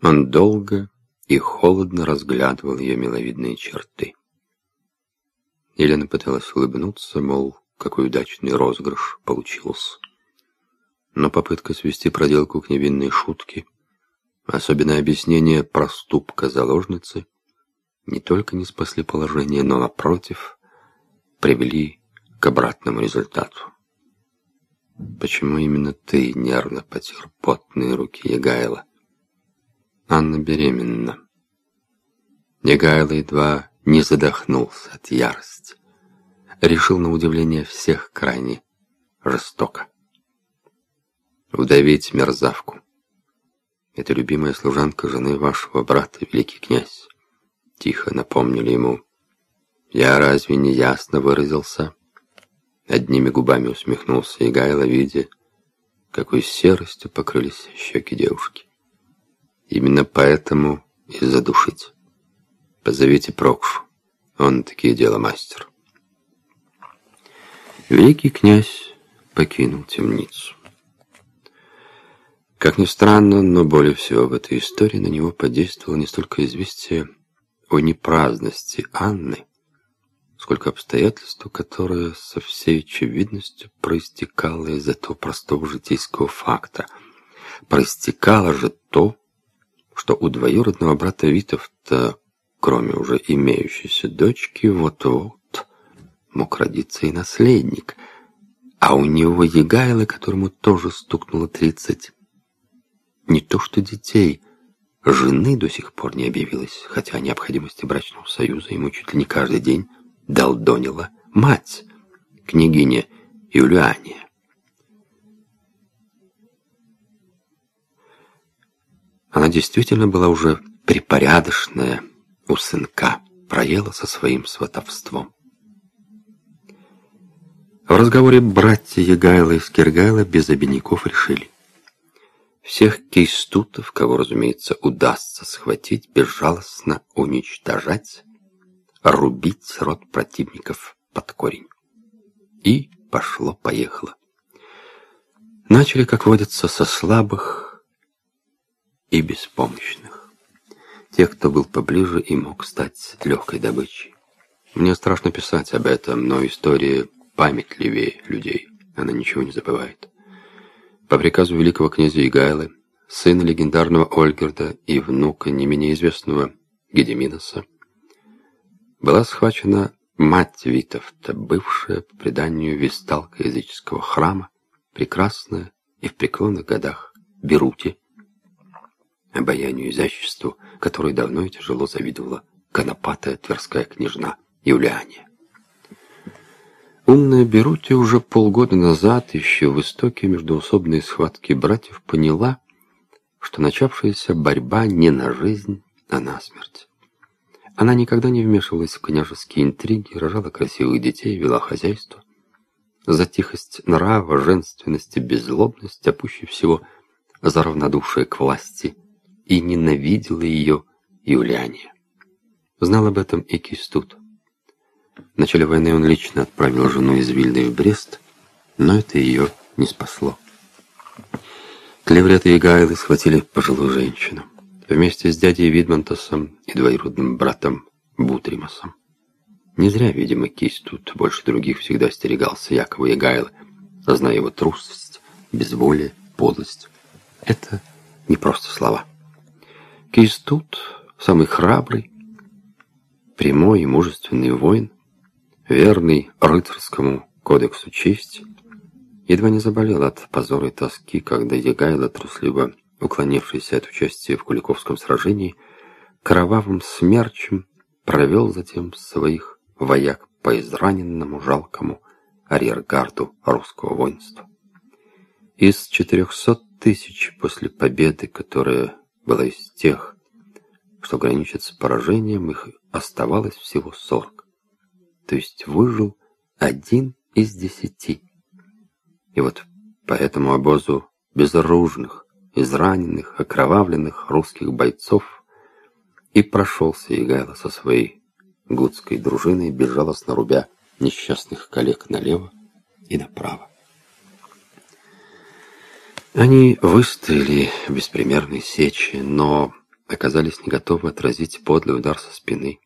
Он долго и холодно разглядывал ее миловидные черты. Елена пыталась улыбнуться, мол, какой удачный розыгрыш получился. Но попытка свести проделку к невинной шутке, особенно объяснение проступка заложницы, не только не спасли положение, но, напротив, привели к обратному результату. «Почему именно ты нервно потер потные руки Егайла?» «Анна беременна». Егайло едва не задохнулся от ярости. Решил, на удивление всех, крайне жестоко. Удавить мерзавку. Это любимая служанка жены вашего брата, великий князь. Тихо напомнили ему. Я разве не ясно выразился? Одними губами усмехнулся Игайло, видя, какой серостью покрылись щеки девушки. Именно поэтому и задушить. Позовите Прокшу. Он такие дела мастер. Великий князь покинул темницу. Как ни странно, но более всего в этой истории на него подействовало не столько известие о непраздности Анны, сколько обстоятельств, которое со всей очевидностью проистекало из этого простого житейского факта. Проистекало же то, что у двоюродного брата Витовта, кроме уже имеющейся дочки, вот-вот мог родиться и наследник, а у него Егайло, которому тоже стукнуло тридцать. Не то что детей, жены до сих пор не объявилось, хотя о необходимости брачного союза ему чуть ли не каждый день долдонила мать, княгиня Юлиания. Она действительно была уже припорядочная у сынка, проела со своим сватовством. В разговоре братья Егайла и Скиргайла без обиняков решили. Всех кейстутов, кого, разумеется, удастся схватить, безжалостно уничтожать, рубить рот противников под корень. И пошло-поехало. Начали, как водится, со слабых и беспомощных. Тех, кто был поближе и мог стать легкой добычей. Мне страшно писать об этом, но история памятливее людей. Она ничего не забывает. По приказу великого князя Игайлы, сына легендарного Ольгерда и внука не менее известного Гедеминоса, была схвачена мать Витовта, бывшая по преданию весталка языческого храма, прекрасная и в преклонных годах Берути, обаянию изяществу, которой давно и тяжело завидовала конопатая тверская княжна Юлиания. Умная Берути уже полгода назад, еще в истоке междуусобной схватки братьев, поняла, что начавшаяся борьба не на жизнь, а на смерть. Она никогда не вмешивалась в княжеские интриги, рожала красивых детей, вела хозяйство. За тихость нрава, женственность и беззлобность, а пуще всего за равнодушие к власти, и ненавидела ее Юлиане. Знал об этом и Кистут. В начале войны он лично отправил жену из Вильды в Брест, но это ее не спасло. Клеврет и Гайлы схватили пожилую женщину вместе с дядей Видмантосом и двоюродным братом Бутримасом. Не зря, видимо, Кись тут больше других всегда остерегался Якова Ягайла, зная его трусость, безволие, подлость. Это не просто слова. Кис тут самый храбрый, прямой и мужественный воин, верный рыцарскому кодексу чести, едва не заболел от позора и тоски, когда Ягайло трусливо уклонившийся от участия в Куликовском сражении, кровавым смерчем провел затем своих вояк по израненному жалкому арьергарду русского воинства. Из 400 тысяч после победы, которая была из тех, что граничит с поражением, их оставалось всего 40. То есть выжил один из десяти. И вот по этому обозу безоружных, израненных, окровавленных русских бойцов, и прошелся Игайло со своей гудской дружиной, безжалостно рубя несчастных коллег налево и направо. Они выстояли беспримерной сечи, но оказались не готовы отразить подлый удар со спины.